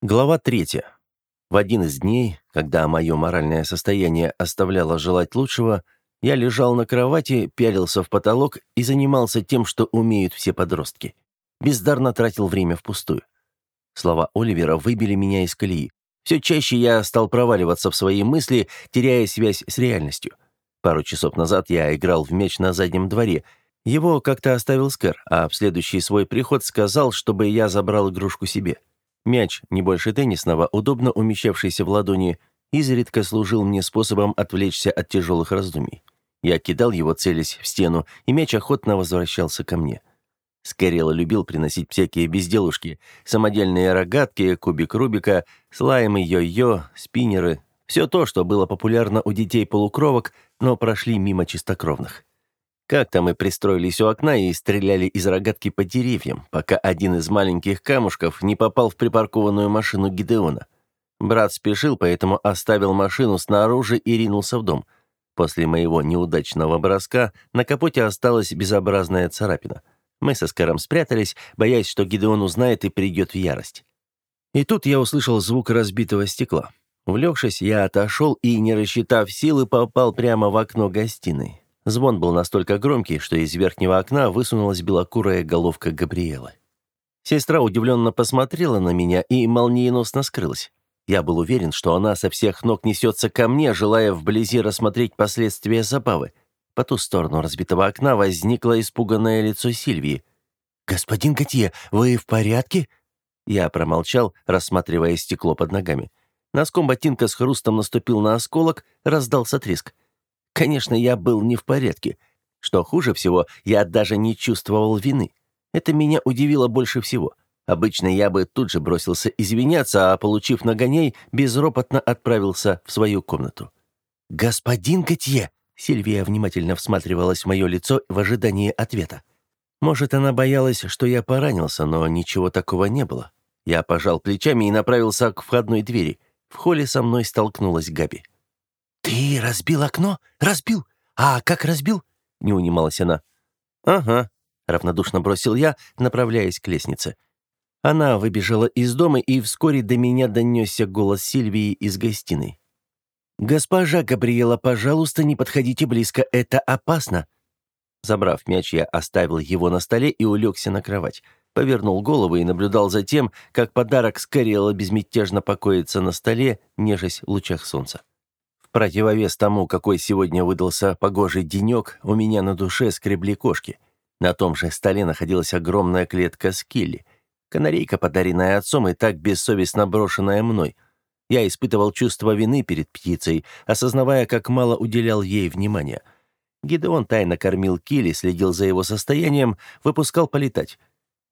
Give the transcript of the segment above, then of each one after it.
Глава третья. В один из дней, когда мое моральное состояние оставляло желать лучшего, я лежал на кровати, пялился в потолок и занимался тем, что умеют все подростки. Бездарно тратил время впустую. Слова Оливера выбили меня из колеи. Все чаще я стал проваливаться в свои мысли, теряя связь с реальностью. Пару часов назад я играл в мяч на заднем дворе. Его как-то оставил Скэр, а в следующий свой приход сказал, чтобы я забрал игрушку себе. Мяч, не больше теннисного, удобно умещавшийся в ладони, изредка служил мне способом отвлечься от тяжелых раздумий. Я кидал его, целясь в стену, и мяч охотно возвращался ко мне. Скорело любил приносить всякие безделушки, самодельные рогатки, кубик Рубика, слаймы, йо-йо, спиннеры. Все то, что было популярно у детей-полукровок, но прошли мимо чистокровных. Как-то мы пристроились у окна и стреляли из рогатки по деревьям, пока один из маленьких камушков не попал в припаркованную машину Гидеона. Брат спешил, поэтому оставил машину снаружи и ринулся в дом. После моего неудачного броска на капоте осталась безобразная царапина. Мы со Скаром спрятались, боясь, что Гидеон узнает и придет в ярость. И тут я услышал звук разбитого стекла. Влегшись, я отошел и, не рассчитав силы, попал прямо в окно гостиной. Звон был настолько громкий, что из верхнего окна высунулась белокурая головка Габриэлы. Сестра удивленно посмотрела на меня и молниеносно скрылась. Я был уверен, что она со всех ног несется ко мне, желая вблизи рассмотреть последствия забавы. По ту сторону разбитого окна возникло испуганное лицо Сильвии. «Господин Готье, вы в порядке?» Я промолчал, рассматривая стекло под ногами. Носком ботинка с хрустом наступил на осколок, раздался треск. Конечно, я был не в порядке. Что хуже всего, я даже не чувствовал вины. Это меня удивило больше всего. Обычно я бы тут же бросился извиняться, а, получив нагоней, безропотно отправился в свою комнату. «Господин Готье!» Сильвия внимательно всматривалась в мое лицо в ожидании ответа. Может, она боялась, что я поранился, но ничего такого не было. Я пожал плечами и направился к входной двери. В холле со мной столкнулась Габи. «Ты разбил окно? Разбил? А как разбил?» — не унималась она. «Ага», — равнодушно бросил я, направляясь к лестнице. Она выбежала из дома, и вскоре до меня донесся голос Сильвии из гостиной. «Госпожа Габриэла, пожалуйста, не подходите близко, это опасно». Забрав мяч, я оставил его на столе и улегся на кровать. Повернул голову и наблюдал за тем, как подарок Скорелла безмятежно покоится на столе, нежесть в лучах солнца противовес тому, какой сегодня выдался погожий денек, у меня на душе скребли кошки. На том же столе находилась огромная клетка скилли. Канарейка, подаренная отцом и так бессовестно брошенная мной. Я испытывал чувство вины перед птицей, осознавая, как мало уделял ей внимания. Гидеон тайно кормил Килли, следил за его состоянием, выпускал полетать.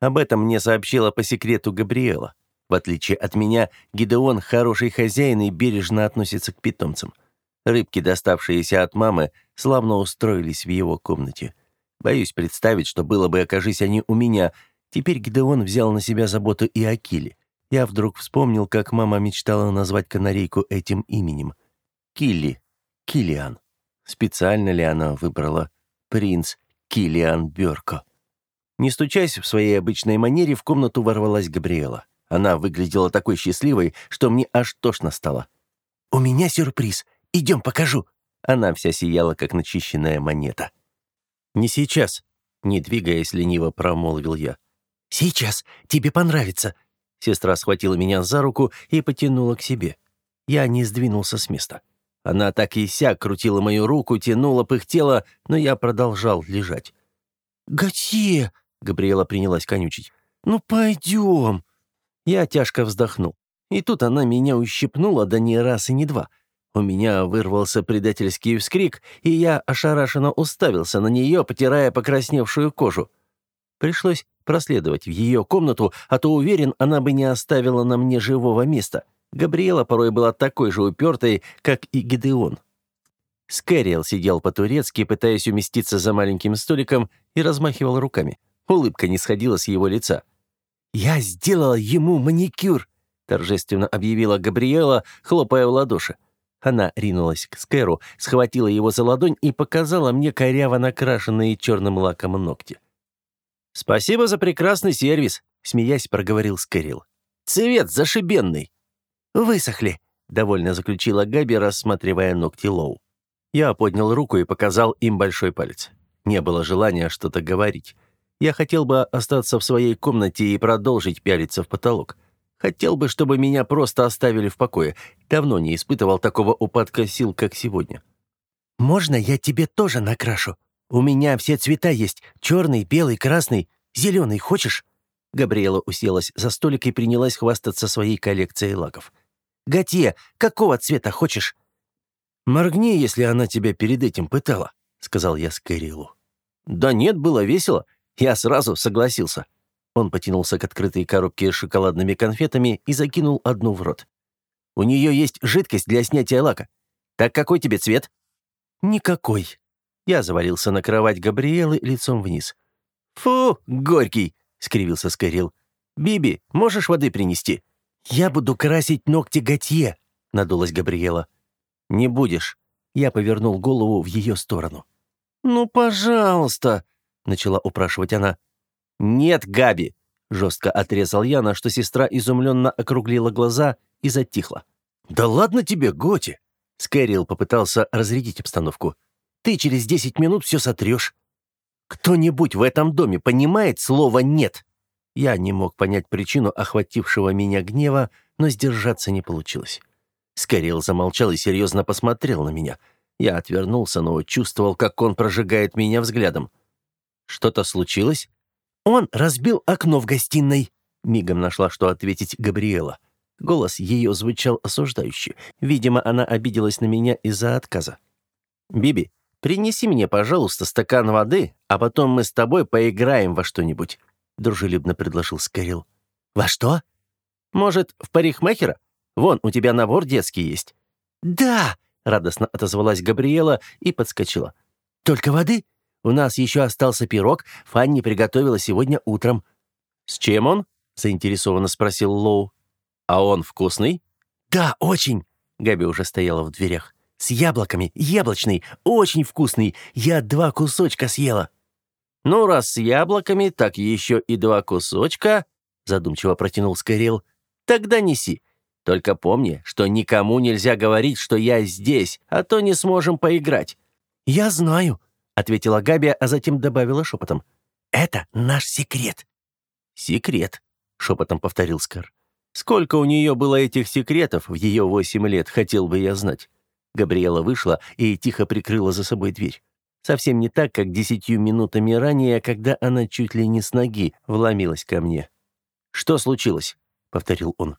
Об этом мне сообщила по секрету Габриэла. В отличие от меня, Гидеон хороший хозяин и бережно относится к питомцам. Рыбки, доставшиеся от мамы, славно устроились в его комнате. Боюсь представить, что было бы, окажись они у меня. Теперь Гидеон взял на себя заботу и о Киле. Я вдруг вспомнил, как мама мечтала назвать канарейку этим именем. Килли. Килиан. Специально ли она выбрала принц Килиан Бёрко? Не стучась в своей обычной манере, в комнату ворвалась Габриэла. Она выглядела такой счастливой, что мне аж тошно стало. «У меня сюрприз. Идем, покажу». Она вся сияла, как начищенная монета. «Не сейчас», — не двигаясь лениво промолвил я. «Сейчас. Тебе понравится». Сестра схватила меня за руку и потянула к себе. Я не сдвинулся с места. Она так и сяк крутила мою руку, тянула, пыхтела, но я продолжал лежать. «Готье!» — Габриэла принялась конючить. «Ну, пойдем!» Я тяжко вздохнул. И тут она меня ущипнула, да не раз и не два — у меня вырвался предательский вскрик, и я ошарашенно уставился на нее, потирая покрасневшую кожу. Пришлось проследовать в ее комнату, а то, уверен, она бы не оставила на мне живого места. Габриэла порой была такой же упертой, как и Гидеон. Скэриэл сидел по-турецки, пытаясь уместиться за маленьким столиком, и размахивал руками. Улыбка не сходила с его лица. «Я сделала ему маникюр!» — торжественно объявила Габриэла, хлопая в ладоши. Она ринулась к Скэру, схватила его за ладонь и показала мне коряво накрашенные черным лаком ногти. «Спасибо за прекрасный сервис», — смеясь проговорил Скэрилл. Цвет зашибенный!» «Высохли», — довольно заключила Габи, рассматривая ногти Лоу. Я поднял руку и показал им большой палец. Не было желания что-то говорить. Я хотел бы остаться в своей комнате и продолжить пялиться в потолок. Хотел бы, чтобы меня просто оставили в покое. Давно не испытывал такого упадка сил, как сегодня. «Можно я тебе тоже накрашу? У меня все цвета есть. Черный, белый, красный, зеленый. Хочешь?» Габриэла уселась за столик и принялась хвастаться своей коллекцией лаков. «Готье, какого цвета хочешь?» «Моргни, если она тебя перед этим пытала», — сказал я Скэрилу. «Да нет, было весело. Я сразу согласился». Он потянулся к открытой коробке с шоколадными конфетами и закинул одну в рот. «У нее есть жидкость для снятия лака. Так какой тебе цвет?» «Никакой». Я завалился на кровать Габриэлы лицом вниз. «Фу, горький!» — скривился Скэрилл. «Биби, можешь воды принести?» «Я буду красить ногти Готье», — надулась Габриэла. «Не будешь». Я повернул голову в ее сторону. «Ну, пожалуйста», — начала упрашивать она. «Нет, Габи!» — жестко отрезал я, на что сестра изумленно округлила глаза и затихла. «Да ладно тебе, Готи!» Скэрилл попытался разрядить обстановку. «Ты через десять минут все сотрешь». «Кто-нибудь в этом доме понимает слово «нет»?» Я не мог понять причину охватившего меня гнева, но сдержаться не получилось. Скорел замолчал и серьезно посмотрел на меня. Я отвернулся, но чувствовал, как он прожигает меня взглядом. «Что-то случилось?» «Он разбил окно в гостиной», — мигом нашла, что ответить Габриэла. Голос ее звучал осуждающе. Видимо, она обиделась на меня из-за отказа. «Биби, принеси мне, пожалуйста, стакан воды, а потом мы с тобой поиграем во что-нибудь», — дружелюбно предложил Скорил. «Во что?» «Может, в парикмахера? Вон, у тебя набор детский есть». «Да!» — радостно отозвалась Габриэла и подскочила. «Только воды? У нас еще остался пирог, Фанни приготовила сегодня утром». «С чем он?» — заинтересованно спросил Лоу. «А он вкусный?» «Да, очень!» Габи уже стояла в дверях. «С яблоками, яблочный, очень вкусный. Я два кусочка съела». «Ну, раз с яблоками, так еще и два кусочка», задумчиво протянул Скорел. «Тогда неси. Только помни, что никому нельзя говорить, что я здесь, а то не сможем поиграть». «Я знаю», — ответила Габи, а затем добавила шепотом. «Это наш секрет». «Секрет», — шепотом повторил Скар. Сколько у нее было этих секретов в ее восемь лет, хотел бы я знать. Габриэла вышла и тихо прикрыла за собой дверь. Совсем не так, как десятью минутами ранее, когда она чуть ли не с ноги вломилась ко мне. «Что случилось?» — повторил он.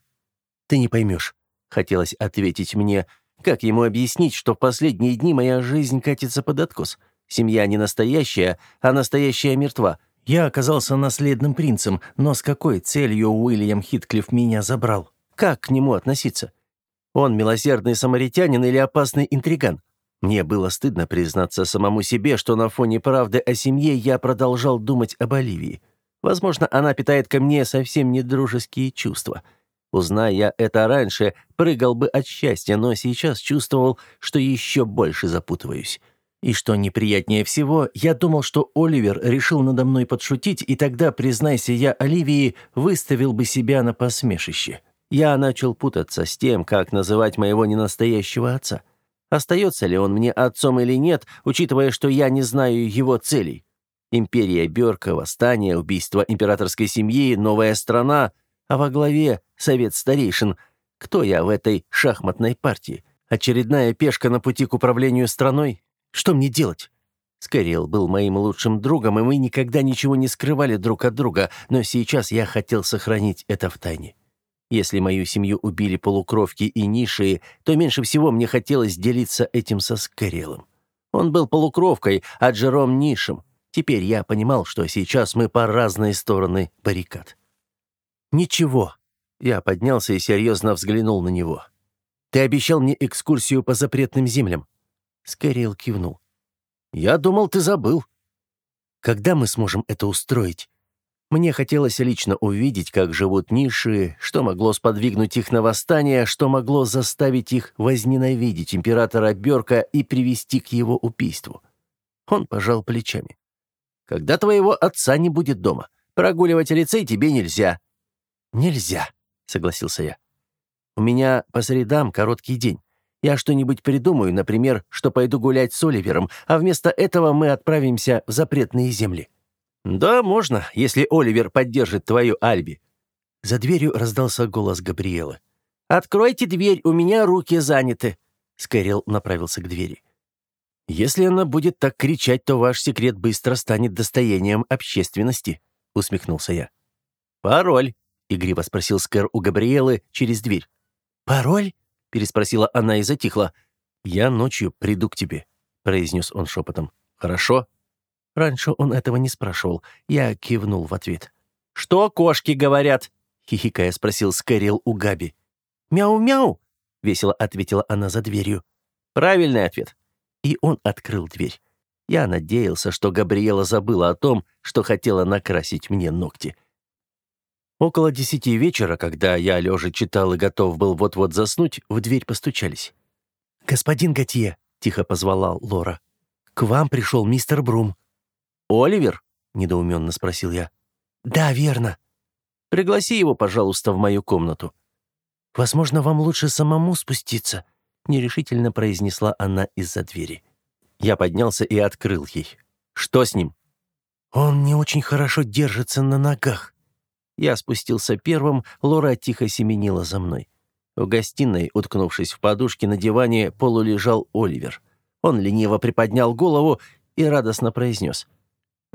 «Ты не поймешь», — хотелось ответить мне. «Как ему объяснить, что в последние дни моя жизнь катится под откос? Семья не настоящая, а настоящая мертва. Я оказался наследным принцем, но с какой целью Уильям Хитклифф меня забрал? Как к нему относиться? Он милосердный самаритянин или опасный интриган? Мне было стыдно признаться самому себе, что на фоне правды о семье я продолжал думать об Оливии. Возможно, она питает ко мне совсем не дружеские чувства. Узная я это раньше, прыгал бы от счастья, но сейчас чувствовал, что еще больше запутываюсь. И что неприятнее всего, я думал, что Оливер решил надо мной подшутить, и тогда, признайся я Оливии, выставил бы себя на посмешище. Я начал путаться с тем, как называть моего ненастоящего отца. Остается ли он мне отцом или нет, учитывая, что я не знаю его целей? Империя Бёрка, восстание, убийство императорской семьи, новая страна, а во главе совет старейшин. Кто я в этой шахматной партии? Очередная пешка на пути к управлению страной? Что мне делать? Скорел был моим лучшим другом, и мы никогда ничего не скрывали друг от друга, но сейчас я хотел сохранить это в тайне. Если мою семью убили полукровки и ниши, то меньше всего мне хотелось делиться этим со Скорелом. Он был полукровкой, а Джером — нишем. Теперь я понимал, что сейчас мы по разные стороны баррикад. «Ничего». Я поднялся и серьезно взглянул на него. «Ты обещал мне экскурсию по запретным землям. Скорел кивнул. «Я думал, ты забыл». «Когда мы сможем это устроить?» Мне хотелось лично увидеть, как живут ниши, что могло сподвигнуть их на восстание, что могло заставить их возненавидеть императора Бёрка и привести к его убийству. Он пожал плечами. «Когда твоего отца не будет дома, прогуливать лицей тебе нельзя». «Нельзя», — согласился я. «У меня по средам короткий день. Я что-нибудь придумаю, например, что пойду гулять с Оливером, а вместо этого мы отправимся в запретные земли». «Да, можно, если Оливер поддержит твою Альби». За дверью раздался голос Габриэлы. «Откройте дверь, у меня руки заняты». Скайрилл направился к двери. «Если она будет так кричать, то ваш секрет быстро станет достоянием общественности», — усмехнулся я. «Пароль», — игриво спросил Скэр у Габриэлы через дверь. «Пароль?» — переспросила она и затихла. «Я ночью приду к тебе», — произнес он шепотом. «Хорошо?» Раньше он этого не спрашивал. Я кивнул в ответ. «Что кошки говорят?» — хихикая спросил Скэрилл у Габи. «Мяу-мяу!» — весело ответила она за дверью. «Правильный ответ». И он открыл дверь. Я надеялся, что Габриэла забыла о том, что хотела накрасить мне ногти. Около десяти вечера, когда я лежа читал и готов был вот-вот заснуть, в дверь постучались. «Господин Готье», — тихо позвала Лора, — «к вам пришел мистер Брум». «Оливер?» — недоуменно спросил я. «Да, верно». «Пригласи его, пожалуйста, в мою комнату». «Возможно, вам лучше самому спуститься», — нерешительно произнесла она из-за двери. Я поднялся и открыл ей. «Что с ним?» «Он не очень хорошо держится на ногах», я спустился первым, Лора тихо семенила за мной. В гостиной, уткнувшись в подушки на диване, полулежал Оливер. Он лениво приподнял голову и радостно произнес.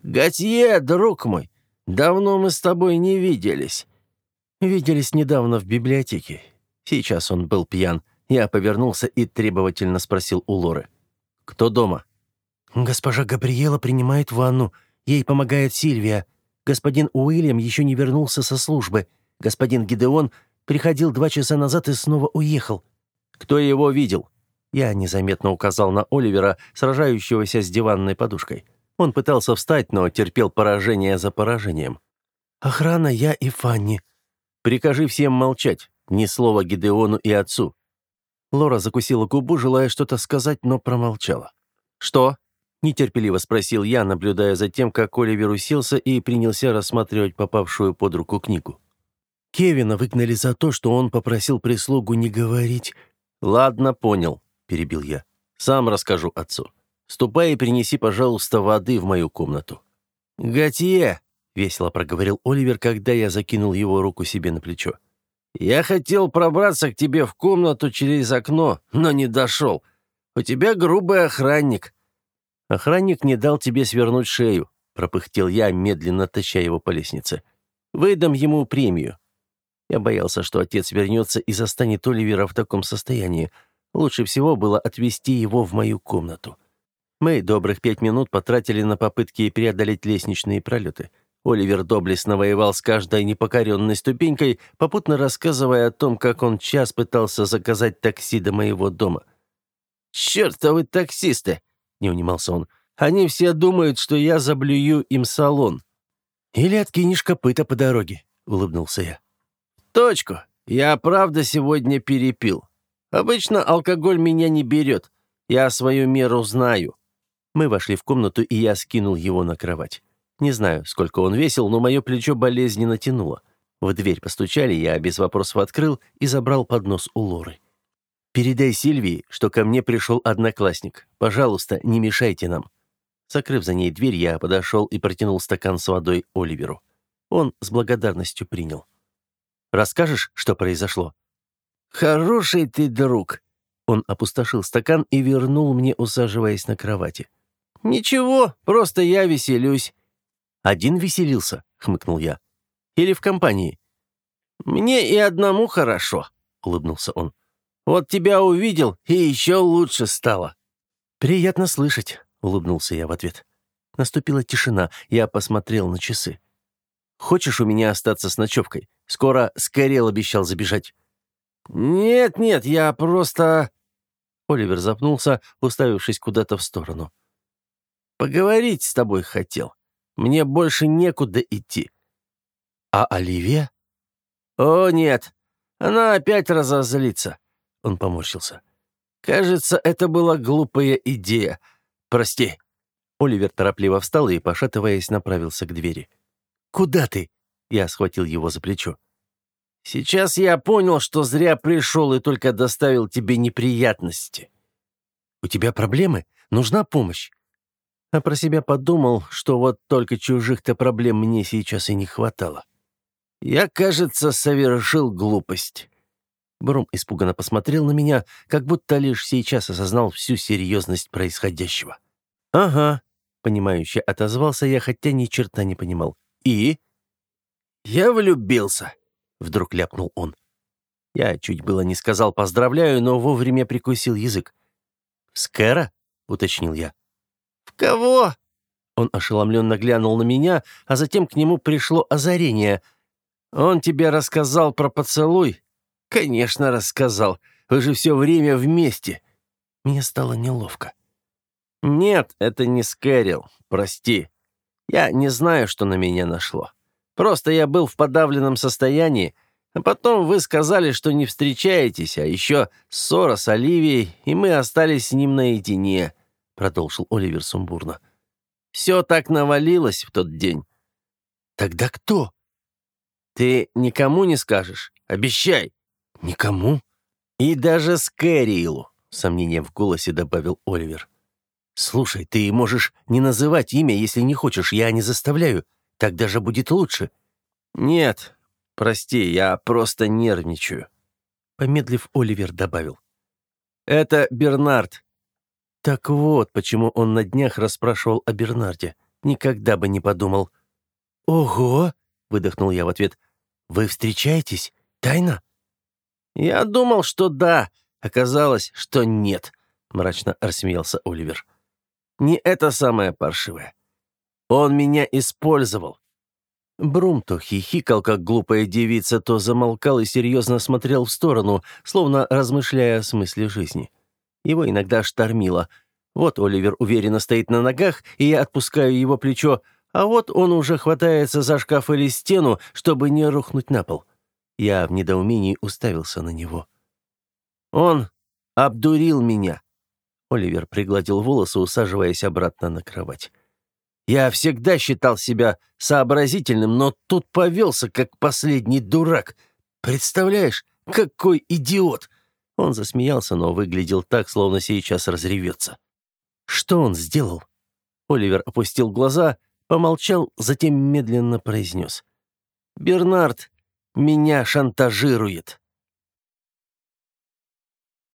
«Готье, друг мой, давно мы с тобой не виделись». Виделись недавно в библиотеке. Сейчас он был пьян. Я повернулся и требовательно спросил у Лоры. «Кто дома?» «Госпожа Габриэла принимает ванну. Ей помогает Сильвия. Господин Уильям еще не вернулся со службы. Господин Гидеон приходил два часа назад и снова уехал. Кто его видел? Я незаметно указал на Оливера, сражающегося с диванной подушкой. Он пытался встать, но терпел поражение за поражением. «Охрана, я и Фанни». «Прикажи всем молчать. Ни слова Гидеону и отцу». Лора закусила губу, желая что-то сказать, но промолчала. «Что?» Нетерпеливо спросил я, наблюдая за тем, как Оливер уселся и принялся рассматривать попавшую под руку книгу. Кевина выгнали за то, что он попросил прислугу не говорить. «Ладно, понял», — перебил я. «Сам расскажу отцу. Ступай и принеси, пожалуйста, воды в мою комнату». «Готье!» — весело проговорил Оливер, когда я закинул его руку себе на плечо. «Я хотел пробраться к тебе в комнату через окно, но не дошел. У тебя грубый охранник. «Охранник не дал тебе свернуть шею», — пропыхтел я, медленно таща его по лестнице. «Выдам ему премию». Я боялся, что отец вернется и застанет Оливера в таком состоянии. Лучше всего было отвезти его в мою комнату. Мы добрых пять минут потратили на попытки преодолеть лестничные пролеты. Оливер доблестно воевал с каждой непокоренной ступенькой, попутно рассказывая о том, как он час пытался заказать такси до моего дома. «Чертовы таксисты!» Не унимался он. «Они все думают, что я заблюю им салон». «Или откинешь копыта по дороге», — улыбнулся я. «Точку. Я правда сегодня перепил. Обычно алкоголь меня не берет. Я свою меру знаю». Мы вошли в комнату, и я скинул его на кровать. Не знаю, сколько он весил, но мое плечо болезненно тянуло. В дверь постучали, я без вопросов открыл и забрал поднос у Лоры. «Передай Сильвии, что ко мне пришел одноклассник. Пожалуйста, не мешайте нам». Закрыв за ней дверь, я подошел и протянул стакан с водой Оливеру. Он с благодарностью принял. «Расскажешь, что произошло?» «Хороший ты друг!» Он опустошил стакан и вернул мне, усаживаясь на кровати. «Ничего, просто я веселюсь». «Один веселился?» — хмыкнул я. «Или в компании?» «Мне и одному хорошо», — улыбнулся он. Вот тебя увидел, и еще лучше стало». «Приятно слышать», — улыбнулся я в ответ. Наступила тишина, я посмотрел на часы. «Хочешь у меня остаться с ночевкой? Скоро Скорел обещал забежать». «Нет-нет, я просто...» Оливер запнулся, уставившись куда-то в сторону. «Поговорить с тобой хотел. Мне больше некуда идти». «А Оливия?» «О, нет. Она опять разозлится. Он поморщился. «Кажется, это была глупая идея. Прости». Оливер торопливо встал и, пошатываясь, направился к двери. «Куда ты?» Я схватил его за плечо. Сейчас я понял, что зря пришел и только доставил тебе неприятности. У тебя проблемы? Нужна помощь? А про себя подумал, что вот только чужих-то проблем мне сейчас и не хватало. Я, кажется, совершил глупость. Брум испуганно посмотрел на меня, как будто лишь сейчас осознал всю серьезность происходящего. «Ага», — понимающе отозвался я, хотя ни черта не понимал. «И?» «Я влюбился», — вдруг ляпнул он. Я чуть было не сказал «поздравляю», но вовремя прикусил язык. «Скэра?» — уточнил я. «В кого?» Он ошеломленно глянул на меня, а затем к нему пришло озарение. «Он тебе рассказал про поцелуй?» «Конечно, рассказал. Вы же все время вместе». Мне стало неловко. «Нет, это не Скэрилл. Прости. Я не знаю, что на меня нашло. Просто я был в подавленном состоянии, а потом вы сказали, что не встречаетесь, а еще ссора с Оливией, и мы остались с ним наедине», — продолжил Оливер сумбурно. «Все так навалилось в тот день». «Тогда кто?» «Ты никому не скажешь? Обещай!» «Никому?» «И даже Скэрилу», — сомнением в голосе добавил Оливер. «Слушай, ты можешь не называть имя, если не хочешь, я не заставляю. Так даже будет лучше». «Нет, прости, я просто нервничаю», — помедлив, Оливер добавил. «Это Бернард». Так вот, почему он на днях расспрашивал о Бернарде. Никогда бы не подумал. «Ого!» — выдохнул я в ответ. «Вы встречаетесь? Тайно?» «Я думал, что да. Оказалось, что нет», — мрачно рассмеялся Оливер. «Не это самое паршивое. Он меня использовал». Брум то хихикал, как глупая девица, то замолкал и серьезно смотрел в сторону, словно размышляя о смысле жизни. Его иногда штормило. Вот Оливер уверенно стоит на ногах, и я отпускаю его плечо, а вот он уже хватается за шкаф или стену, чтобы не рухнуть на пол. Я в недоумении уставился на него. «Он обдурил меня», — Оливер пригладил волосы, усаживаясь обратно на кровать. «Я всегда считал себя сообразительным, но тут повелся, как последний дурак. Представляешь, какой идиот!» Он засмеялся, но выглядел так, словно сейчас разревется. «Что он сделал?» Оливер опустил глаза, помолчал, затем медленно произнес. «Бернард меня шантажирует.